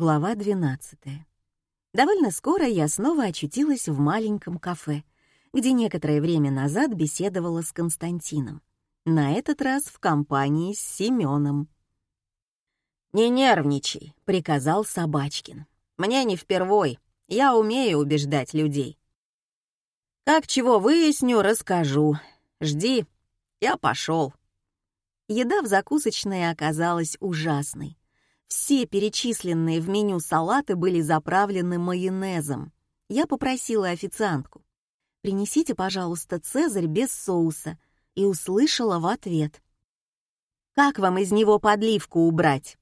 Глава 12. Довольно скоро я снова очутилась в маленьком кафе, где некоторое время назад беседовала с Константином. На этот раз в компании с Семеном. «Не нервничай», — приказал Собачкин. «Мне не впервой. Я умею убеждать людей. Как чего выясню, расскажу. Жди. Я пошел». Еда в закусочной оказалась ужасной. Все перечисленные в меню салаты были заправлены майонезом. Я попросила официантку. «Принесите, пожалуйста, цезарь без соуса», и услышала в ответ. «Как вам из него подливку убрать?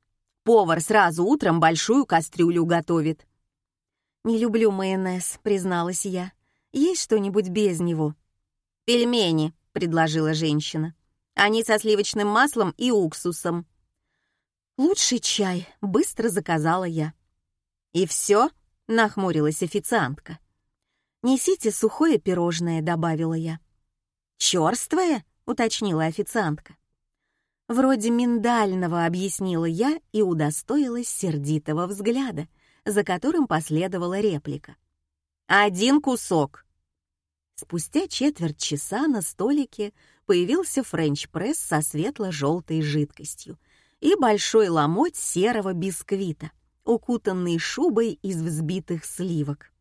Повар сразу утром большую кастрюлю готовит». «Не люблю майонез», — призналась я. «Есть что-нибудь без него?» «Пельмени», — предложила женщина. «Они со сливочным маслом и уксусом». «Лучший чай», — быстро заказала я. «И все?» — нахмурилась официантка. «Несите сухое пирожное», — добавила я. «Чёрствое?» — уточнила официантка. «Вроде миндального», — объяснила я и удостоилась сердитого взгляда, за которым последовала реплика. «Один кусок». Спустя четверть часа на столике появился френч-пресс со светло-желтой жидкостью, и большой ломоть серого бисквита, укутанный шубой из взбитых сливок.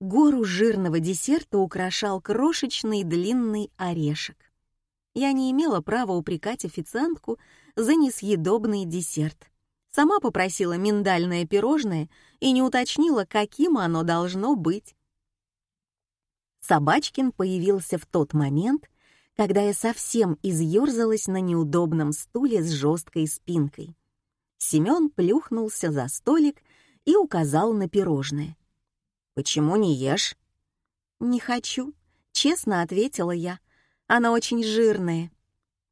Гору жирного десерта украшал крошечный длинный орешек. Я не имела права упрекать официантку за несъедобный десерт. Сама попросила миндальное пирожное и не уточнила, каким оно должно быть. Собачкин появился в тот момент, когда я совсем изъерзалась на неудобном стуле с жесткой спинкой. Семен плюхнулся за столик и указал на пирожное. «Почему не ешь?» «Не хочу», — честно ответила я. «Оно очень жирное».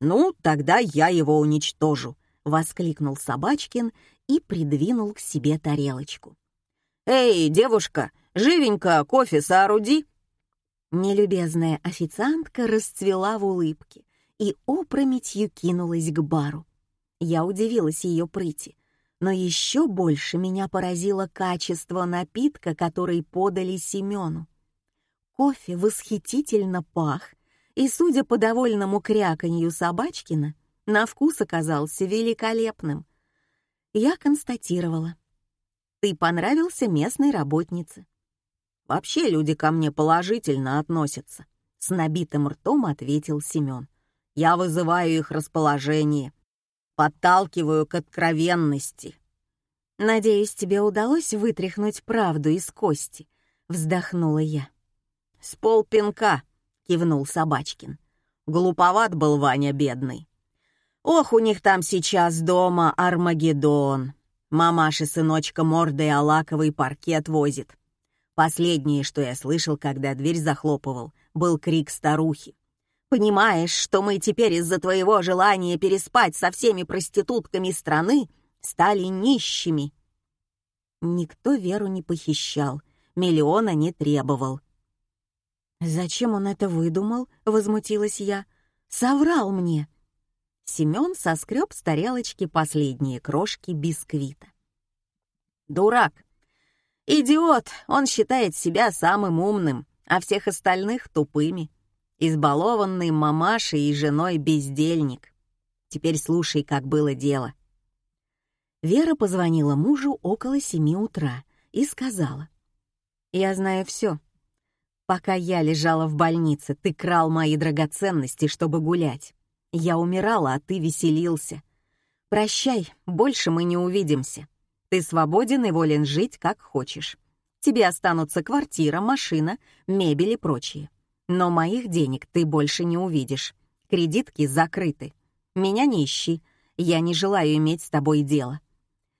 «Ну, тогда я его уничтожу», — воскликнул Собачкин и придвинул к себе тарелочку. «Эй, девушка, живенько кофе сооруди!» Нелюбезная официантка расцвела в улыбке и опрометью кинулась к бару. Я удивилась ее прыти, но еще больше меня поразило качество напитка, который подали Семену. Кофе восхитительно пах, и, судя по довольному кряканью Собачкина, на вкус оказался великолепным. Я констатировала. «Ты понравился местной работнице. Вообще люди ко мне положительно относятся», — с набитым ртом ответил Семен. «Я вызываю их расположение, подталкиваю к откровенности». «Надеюсь, тебе удалось вытряхнуть правду из кости», — вздохнула я. «С полпинка», — кивнул Собачкин. «Глуповат был Ваня бедный. Ох, у них там сейчас дома Армагеддон. Мамаша сыночка мордой о лаковый паркет возит. Последнее, что я слышал, когда дверь захлопывал, был крик старухи. «Понимаешь, что мы теперь из-за твоего желания переспать со всеми проститутками страны стали нищими?» Никто Веру не похищал, миллиона не требовал. «Зачем он это выдумал?» — возмутилась я. «Соврал мне!» Семен соскреб с тарелочки последние крошки бисквита. «Дурак! Идиот, он считает себя самым умным, а всех остальных тупыми. Избалованный мамашей и женой бездельник. Теперь слушай, как было дело. Вера позвонила мужу около семи утра и сказала. «Я знаю все. Пока я лежала в больнице, ты крал мои драгоценности, чтобы гулять. Я умирала, а ты веселился. Прощай, больше мы не увидимся. Ты свободен и волен жить, как хочешь. Тебе останутся квартира, машина, мебель и прочее. Но моих денег ты больше не увидишь. Кредитки закрыты. Меня не ищи. Я не желаю иметь с тобой дело.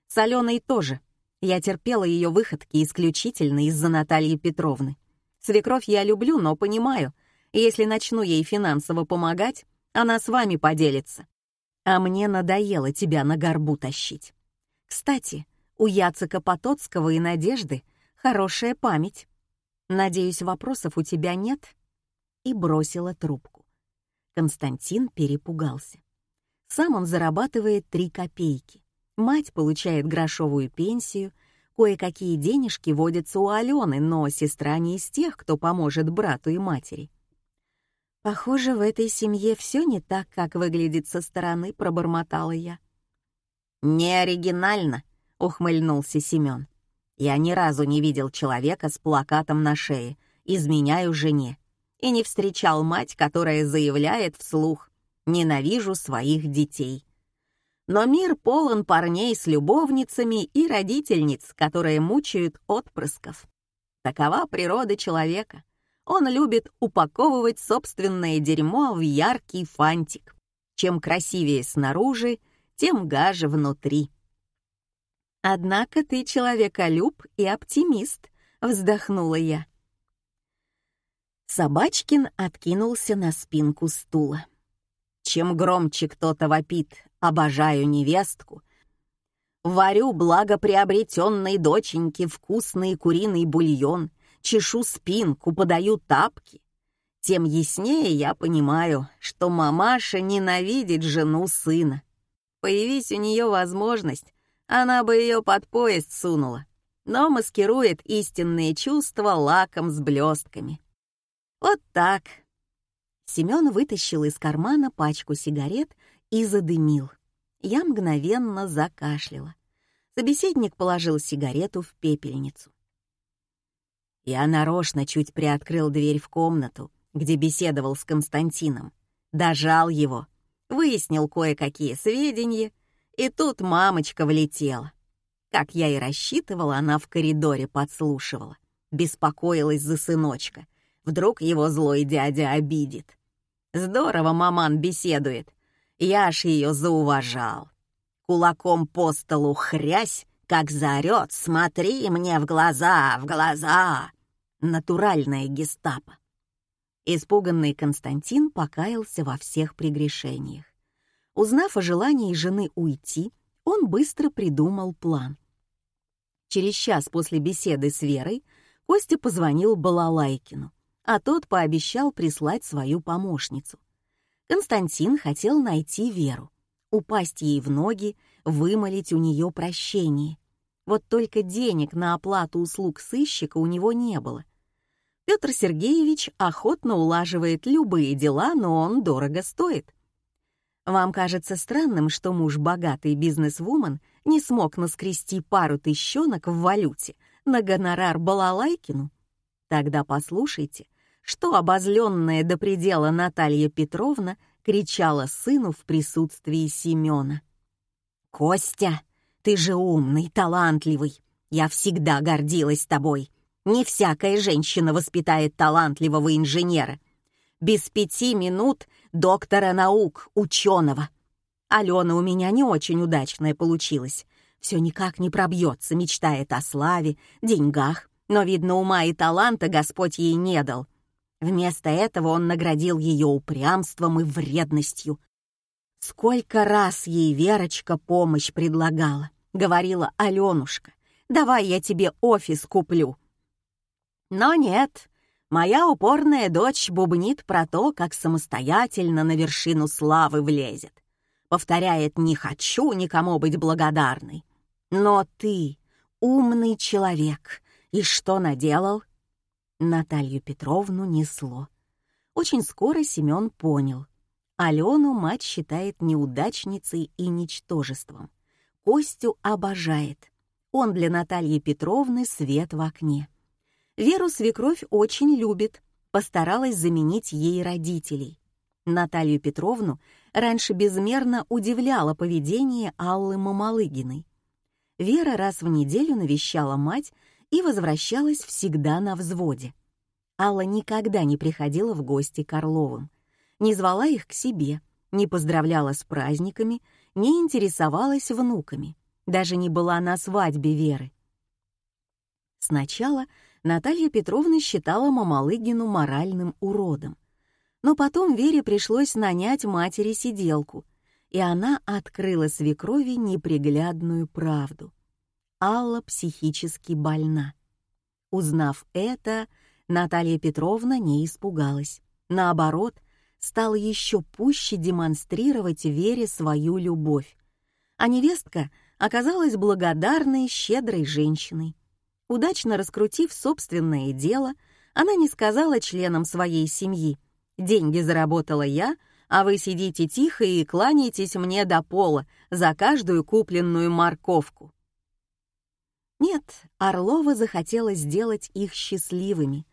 С Аленой тоже. Я терпела ее выходки исключительно из-за Натальи Петровны. Свекровь я люблю, но понимаю, если начну ей финансово помогать, она с вами поделится. А мне надоело тебя на горбу тащить. Кстати, у Яцека Потоцкого и Надежды хорошая память. Надеюсь, вопросов у тебя нет?» И бросила трубку. Константин перепугался. Сам он зарабатывает три копейки. Мать получает грошовую пенсию, кое-какие денежки водятся у Алены, но сестра не из тех, кто поможет брату и матери. «Похоже, в этой семье все не так, как выглядит со стороны», — пробормотала я. «Не оригинально», — ухмыльнулся Семен. «Я ни разу не видел человека с плакатом на шее «Изменяю жене» и не встречал мать, которая заявляет вслух «Ненавижу своих детей». Но мир полон парней с любовницами и родительниц, которые мучают отпрысков. Такова природа человека. Он любит упаковывать собственное дерьмо в яркий фантик. Чем красивее снаружи, тем гаже внутри. «Однако ты человеколюб и оптимист», — вздохнула я. Собачкин откинулся на спинку стула. Чем громче кто-то вопит «обожаю невестку», варю благоприобретенной доченьке вкусный куриный бульон, чешу спинку, подаю тапки, тем яснее я понимаю, что мамаша ненавидит жену сына. Появись у нее возможность, она бы ее под поезд сунула, но маскирует истинные чувства лаком с блестками. Вот так. Семен вытащил из кармана пачку сигарет и задымил. Я мгновенно закашляла. Собеседник положил сигарету в пепельницу. Я нарочно чуть приоткрыл дверь в комнату, где беседовал с Константином, дожал его, выяснил кое-какие сведения, и тут мамочка влетела. Как я и рассчитывала, она в коридоре подслушивала, беспокоилась за сыночка. Вдруг его злой дядя обидит. Здорово маман беседует. Я аж ее зауважал. Кулаком по столу хрясь, как заорет «Смотри мне в глаза, в глаза!» Натуральная гестапо. Испуганный Константин покаялся во всех прегрешениях. Узнав о желании жены уйти, он быстро придумал план. Через час после беседы с Верой Костя позвонил Балалайкину, а тот пообещал прислать свою помощницу. Константин хотел найти Веру, упасть ей в ноги, вымолить у нее прощение. Вот только денег на оплату услуг сыщика у него не было — Петр Сергеевич охотно улаживает любые дела, но он дорого стоит. Вам кажется странным, что муж богатой бизнес-вумен не смог наскрести пару тыщенок в валюте на гонорар Балалайкину? Тогда послушайте, что обозленная до предела Наталья Петровна кричала сыну в присутствии Семена. «Костя, ты же умный, талантливый. Я всегда гордилась тобой. Не всякая женщина воспитает талантливого инженера. Без пяти минут доктора наук, ученого. Алена у меня не очень удачная получилась. Все никак не пробьется, мечтает о славе, деньгах, но, видно, ума и таланта Господь ей не дал. Вместо этого он наградил ее упрямством и вредностью. Сколько раз ей Верочка помощь предлагала, говорила Аленушка. «Давай я тебе офис куплю». Но нет, моя упорная дочь бубнит про то, как самостоятельно на вершину славы влезет. Повторяет «не хочу никому быть благодарной». Но ты умный человек, и что наделал? Наталью Петровну несло. Очень скоро Семен понял. Алену мать считает неудачницей и ничтожеством. Костю обожает. Он для Натальи Петровны свет в окне. Веру свекровь очень любит, постаралась заменить ей родителей. Наталью Петровну раньше безмерно удивляло поведение Аллы Мамалыгиной. Вера раз в неделю навещала мать и возвращалась всегда на взводе. Алла никогда не приходила в гости к Орловым, не звала их к себе, не поздравляла с праздниками, не интересовалась внуками, даже не была на свадьбе Веры. Сначала Наталья Петровна считала Мамалыгину моральным уродом. Но потом Вере пришлось нанять матери сиделку, и она открыла свекрови неприглядную правду. Алла психически больна. Узнав это, Наталья Петровна не испугалась. Наоборот, стала еще пуще демонстрировать Вере свою любовь. А невестка оказалась благодарной, щедрой женщиной. Удачно раскрутив собственное дело, она не сказала членам своей семьи «Деньги заработала я, а вы сидите тихо и кланяетесь мне до пола за каждую купленную морковку». Нет, Орлова захотела сделать их счастливыми.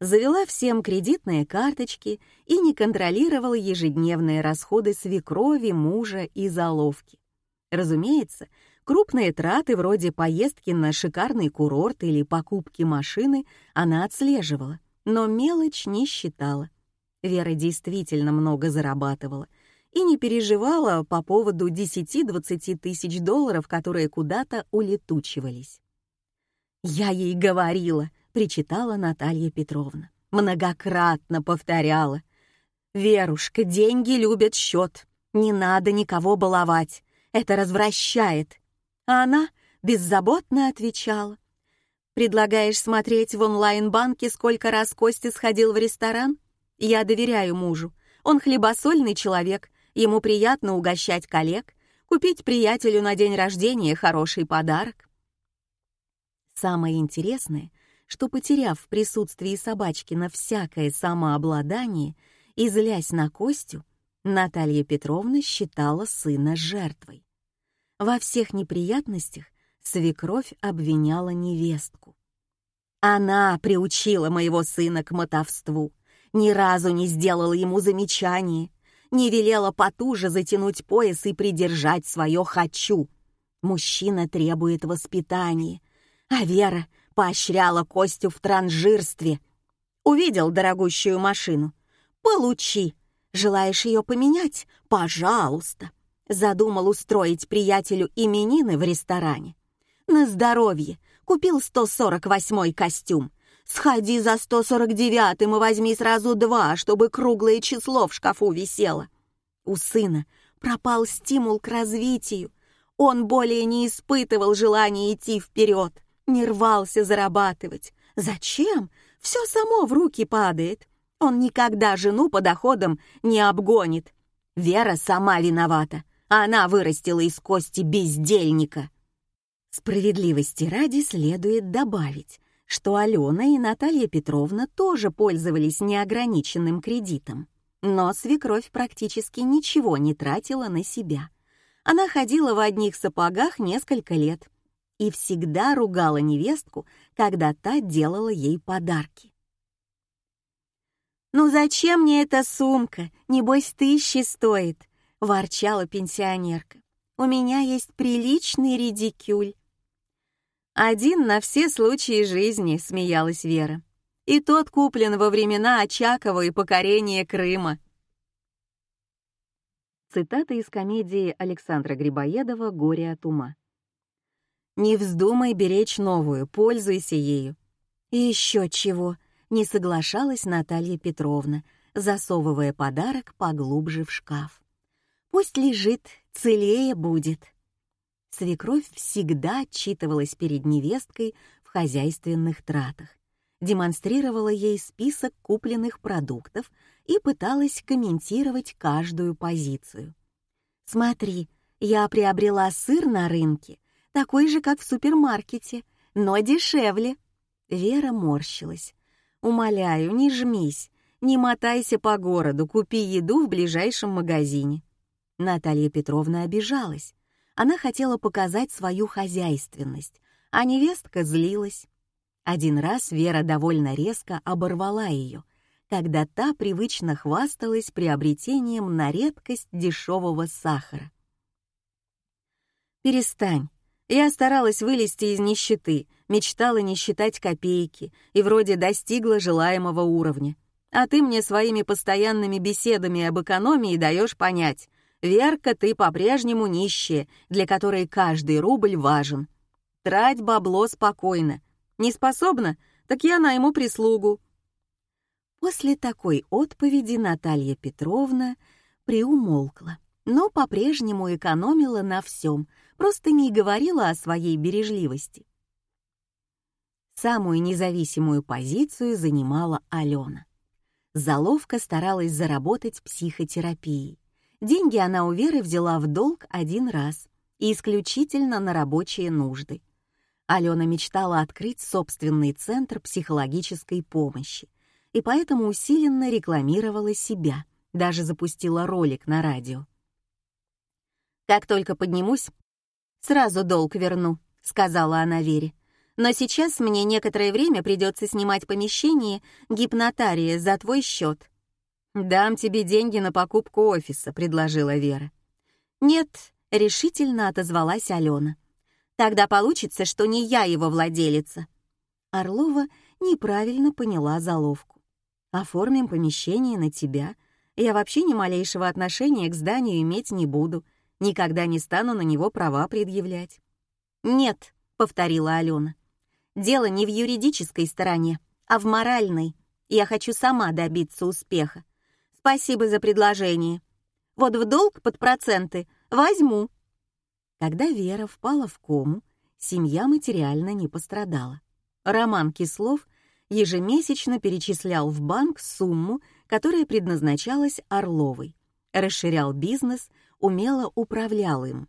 Завела всем кредитные карточки и не контролировала ежедневные расходы свекрови, мужа и заловки. Разумеется, крупные траты вроде поездки на шикарный курорт или покупки машины она отслеживала, но мелочь не считала. Вера действительно много зарабатывала и не переживала по поводу 10-20 тысяч долларов, которые куда-то улетучивались. «Я ей говорила», — причитала Наталья Петровна. Многократно повторяла. «Верушка, деньги любят счет. Не надо никого баловать. Это развращает». А она беззаботно отвечала. «Предлагаешь смотреть в онлайн-банке, сколько раз Костя сходил в ресторан? Я доверяю мужу. Он хлебосольный человек, ему приятно угощать коллег, купить приятелю на день рождения хороший подарок. Самое интересное, что, потеряв в присутствии Собачкина всякое самообладание и злясь на Костю, Наталья Петровна считала сына жертвой. Во всех неприятностях свекровь обвиняла невестку. Она приучила моего сына к мотовству, ни разу не сделала ему замечания, не велела потуже затянуть пояс и придержать свое «хочу». Мужчина требует воспитания, а Вера поощряла Костю в транжирстве. Увидел дорогущую машину. Получи. Желаешь ее поменять? Пожалуйста. Задумал устроить приятелю именины в ресторане. На здоровье. Купил 148-й костюм. Сходи за 149-м и возьми сразу два, чтобы круглое число в шкафу висело. У сына пропал стимул к развитию. Он более не испытывал желания идти вперед не рвался зарабатывать. Зачем? Все само в руки падает. Он никогда жену по доходам не обгонит. Вера сама виновата. Она вырастила из кости бездельника. Справедливости ради следует добавить, что Алена и Наталья Петровна тоже пользовались неограниченным кредитом. Но свекровь практически ничего не тратила на себя. Она ходила в одних сапогах несколько лет — и всегда ругала невестку, когда та делала ей подарки. «Ну зачем мне эта сумка? Небось, тысячи стоит», — ворчала пенсионерка. «У меня есть приличный редикюль». «Один на все случаи жизни», — смеялась Вера. «И тот куплен во времена Очакова и покорения Крыма». Цитата из комедии Александра Грибоедова «Горе от ума». Не вздумай беречь новую, пользуйся ею. И еще чего, не соглашалась Наталья Петровна, засовывая подарок поглубже в шкаф. Пусть лежит, целее будет. Свекровь всегда отчитывалась перед невесткой в хозяйственных тратах, демонстрировала ей список купленных продуктов и пыталась комментировать каждую позицию. «Смотри, я приобрела сыр на рынке, такой же, как в супермаркете, но дешевле». Вера морщилась. «Умоляю, не жмись, не мотайся по городу, купи еду в ближайшем магазине». Наталья Петровна обижалась. Она хотела показать свою хозяйственность, а невестка злилась. Один раз Вера довольно резко оборвала ее, когда та привычно хвасталась приобретением на редкость дешевого сахара. «Перестань, я старалась вылезти из нищеты, мечтала не считать копейки и вроде достигла желаемого уровня. А ты мне своими постоянными беседами об экономии даешь понять, Верка, ты по-прежнему нищая, для которой каждый рубль важен. Трать бабло спокойно. Не способна? Так я найму прислугу». После такой отповеди Наталья Петровна приумолкла, но по-прежнему экономила на всем, просто не говорила о своей бережливости. Самую независимую позицию занимала Алена. Заловка старалась заработать психотерапией. Деньги она у Веры взяла в долг один раз и исключительно на рабочие нужды. Алена мечтала открыть собственный центр психологической помощи и поэтому усиленно рекламировала себя, даже запустила ролик на радио. «Как только поднимусь, сразу долг верну», — сказала она Вере. «Но сейчас мне некоторое время придется снимать помещение гипнотария за твой счет». «Дам тебе деньги на покупку офиса», — предложила Вера. «Нет», — решительно отозвалась Алена. Тогда получится, что не я его владелица. Орлова неправильно поняла заловку. Оформим помещение на тебя. Я вообще ни малейшего отношения к зданию иметь не буду. Никогда не стану на него права предъявлять. Нет, повторила Алена. Дело не в юридической стороне, а в моральной. Я хочу сама добиться успеха. Спасибо за предложение. Вот в долг под проценты возьму. Когда Вера впала в кому, семья материально не пострадала. Роман Кислов ежемесячно перечислял в банк сумму, которая предназначалась Орловой, расширял бизнес, умело управлял им.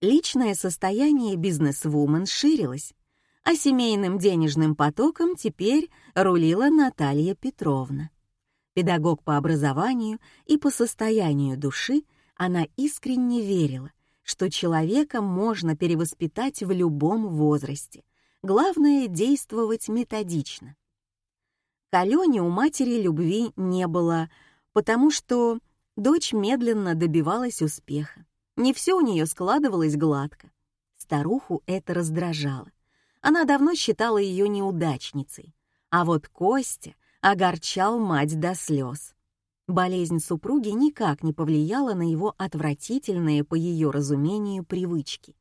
Личное состояние бизнес-вумен ширилось, а семейным денежным потоком теперь рулила Наталья Петровна. Педагог по образованию и по состоянию души она искренне верила, что человека можно перевоспитать в любом возрасте. Главное — действовать методично. К Алене у матери любви не было, потому что дочь медленно добивалась успеха. Не все у нее складывалось гладко. Старуху это раздражало. Она давно считала ее неудачницей. А вот Костя огорчал мать до слез. Болезнь супруги никак не повлияла на его отвратительные, по ее разумению, привычки.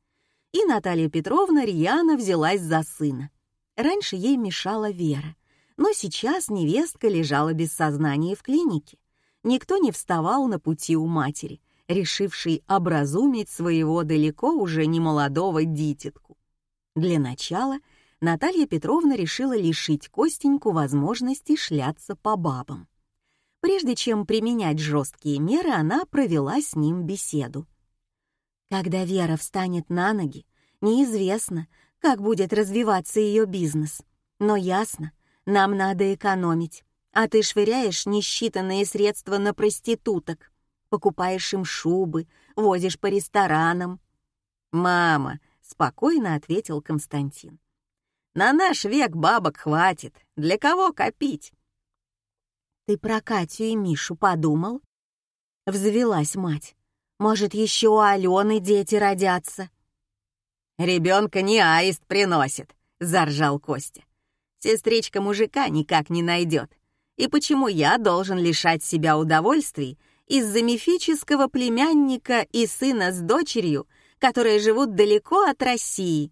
И Наталья Петровна рьяно взялась за сына. Раньше ей мешала Вера, но сейчас невестка лежала без сознания в клинике. Никто не вставал на пути у матери, решившей образумить своего далеко уже немолодого дитятку. Для начала Наталья Петровна решила лишить Костеньку возможности шляться по бабам. Прежде чем применять жесткие меры, она провела с ним беседу. Когда Вера встанет на ноги, неизвестно, как будет развиваться ее бизнес. Но ясно, нам надо экономить, а ты швыряешь несчитанные средства на проституток, покупаешь им шубы, возишь по ресторанам. «Мама», — спокойно ответил Константин, — «на наш век бабок хватит, для кого копить?» «Ты про Катю и Мишу подумал?» Взвелась мать. «Может, еще у Алены дети родятся?» «Ребенка не аист приносит», — заржал Костя. «Сестричка мужика никак не найдет. И почему я должен лишать себя удовольствий из-за мифического племянника и сына с дочерью, которые живут далеко от России?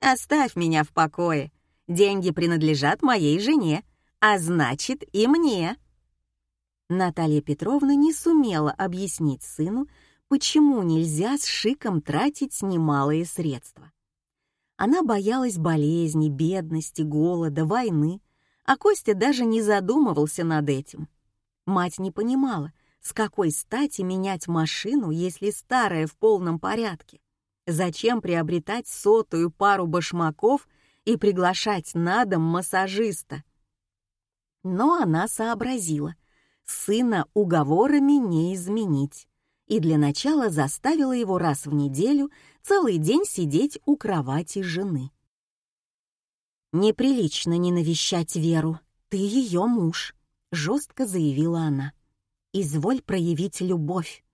Оставь меня в покое. Деньги принадлежат моей жене, а значит и мне. Наталья Петровна не сумела объяснить сыну, почему нельзя с шиком тратить немалые средства. Она боялась болезни, бедности, голода, войны, а Костя даже не задумывался над этим. Мать не понимала, с какой стати менять машину, если старая в полном порядке. Зачем приобретать сотую пару башмаков и приглашать на дом массажиста? Но она сообразила. Сына уговорами не изменить. И для начала заставила его раз в неделю целый день сидеть у кровати жены. «Неприлично не навещать Веру. Ты ее муж», — жестко заявила она. «Изволь проявить любовь».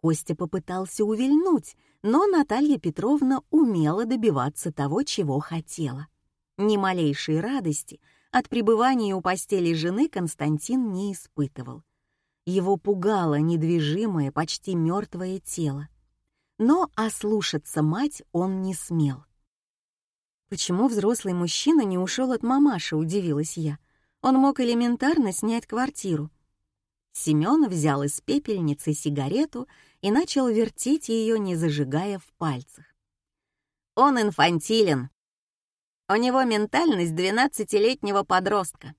Костя попытался увильнуть, но Наталья Петровна умела добиваться того, чего хотела. Ни малейшей радости — от пребывания у постели жены Константин не испытывал. Его пугало недвижимое, почти мертвое тело. Но ослушаться мать он не смел. «Почему взрослый мужчина не ушел от мамаши?» — удивилась я. «Он мог элементарно снять квартиру». Семен взял из пепельницы сигарету и начал вертеть ее, не зажигая в пальцах. «Он инфантилен», у него ментальность двенадцатилетнего подростка.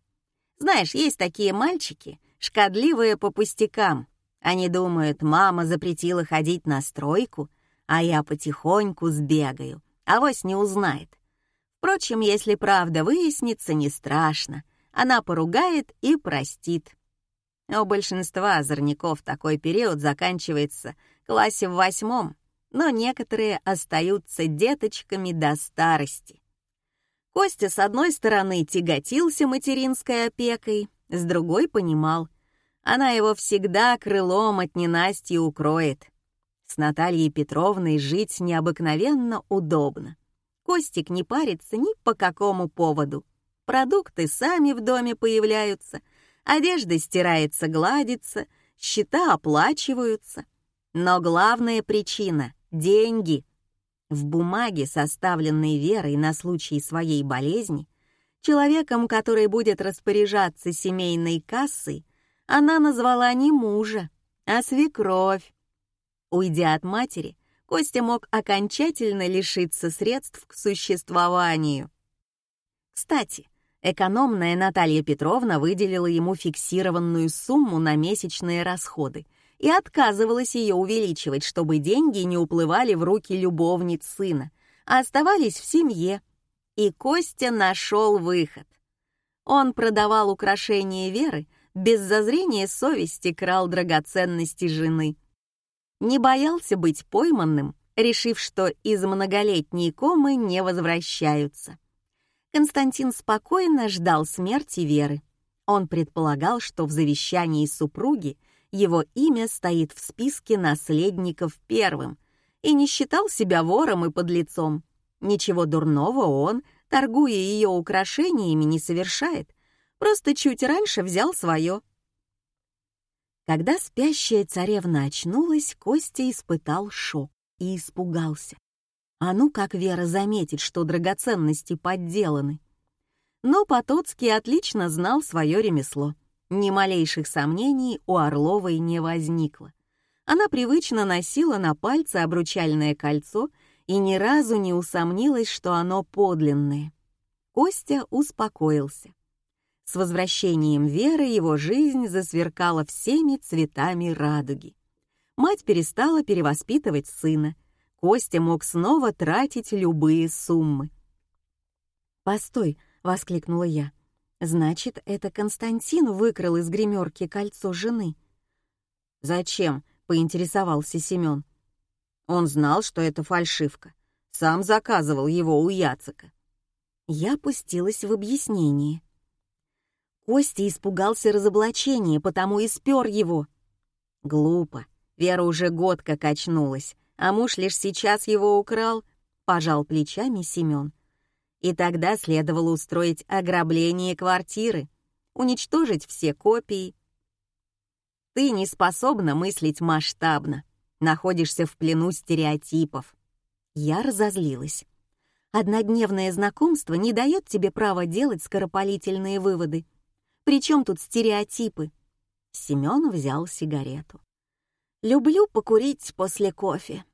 Знаешь, есть такие мальчики, шкодливые по пустякам. Они думают, мама запретила ходить на стройку, а я потихоньку сбегаю, авось не узнает. Впрочем, если правда выяснится, не страшно. Она поругает и простит. У большинства озорников такой период заканчивается в классе в восьмом, но некоторые остаются деточками до старости. Костя, с одной стороны, тяготился материнской опекой, с другой понимал, она его всегда крылом от ненастья укроет. С Натальей Петровной жить необыкновенно удобно. Костик не парится ни по какому поводу. Продукты сами в доме появляются, одежда стирается, гладится, счета оплачиваются. Но главная причина — деньги. В бумаге, составленной Верой на случай своей болезни, человеком, который будет распоряжаться семейной кассой, она назвала не мужа, а свекровь. Уйдя от матери, Костя мог окончательно лишиться средств к существованию. Кстати, экономная Наталья Петровна выделила ему фиксированную сумму на месячные расходы и отказывалась ее увеличивать, чтобы деньги не уплывали в руки любовниц сына, а оставались в семье. И Костя нашел выход. Он продавал украшения Веры, без зазрения совести крал драгоценности жены — не боялся быть пойманным, решив, что из многолетней комы не возвращаются. Константин спокойно ждал смерти Веры. Он предполагал, что в завещании супруги его имя стоит в списке наследников первым, и не считал себя вором и подлецом. Ничего дурного он, торгуя ее украшениями, не совершает, просто чуть раньше взял свое. Когда спящая царевна очнулась, Костя испытал шок и испугался. А ну как Вера заметит, что драгоценности подделаны. Но Потоцкий отлично знал свое ремесло. Ни малейших сомнений у Орловой не возникло. Она привычно носила на пальце обручальное кольцо и ни разу не усомнилась, что оно подлинное. Костя успокоился. С возвращением Веры его жизнь засверкала всеми цветами радуги. Мать перестала перевоспитывать сына. Костя мог снова тратить любые суммы. «Постой!» — воскликнула я. «Значит, это Константин выкрал из гримерки кольцо жены?» «Зачем?» — поинтересовался Семен. Он знал, что это фальшивка. Сам заказывал его у Яцека. Я пустилась в объяснение. Костя испугался разоблачения, потому и спер его. Глупо. Вера уже год как очнулась, а муж лишь сейчас его украл, пожал плечами Семен. И тогда следовало устроить ограбление квартиры, уничтожить все копии. Ты не способна мыслить масштабно, находишься в плену стереотипов. Я разозлилась. Однодневное знакомство не дает тебе права делать скоропалительные выводы. При чем тут стереотипы? Семен взял сигарету. «Люблю покурить после кофе».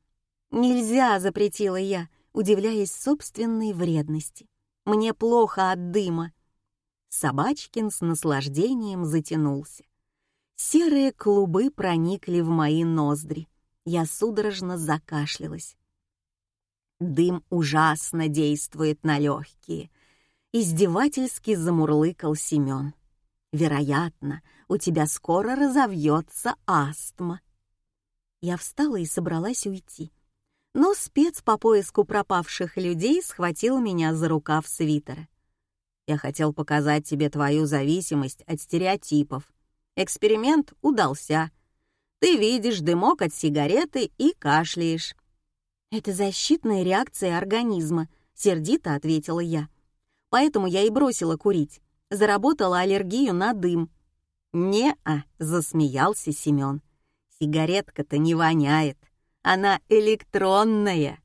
«Нельзя», — запретила я, удивляясь собственной вредности. «Мне плохо от дыма». Собачкин с наслаждением затянулся. Серые клубы проникли в мои ноздри. Я судорожно закашлялась. Дым ужасно действует на легкие. Издевательски замурлыкал Семен. Вероятно, у тебя скоро разовьется астма. Я встала и собралась уйти. Но спец по поиску пропавших людей схватил меня за рукав свитера. Я хотел показать тебе твою зависимость от стереотипов. Эксперимент удался. Ты видишь дымок от сигареты и кашляешь. «Это защитная реакция организма», — сердито ответила я. «Поэтому я и бросила курить заработала аллергию на дым. «Не-а», — засмеялся Семен. «Сигаретка-то не воняет, она электронная».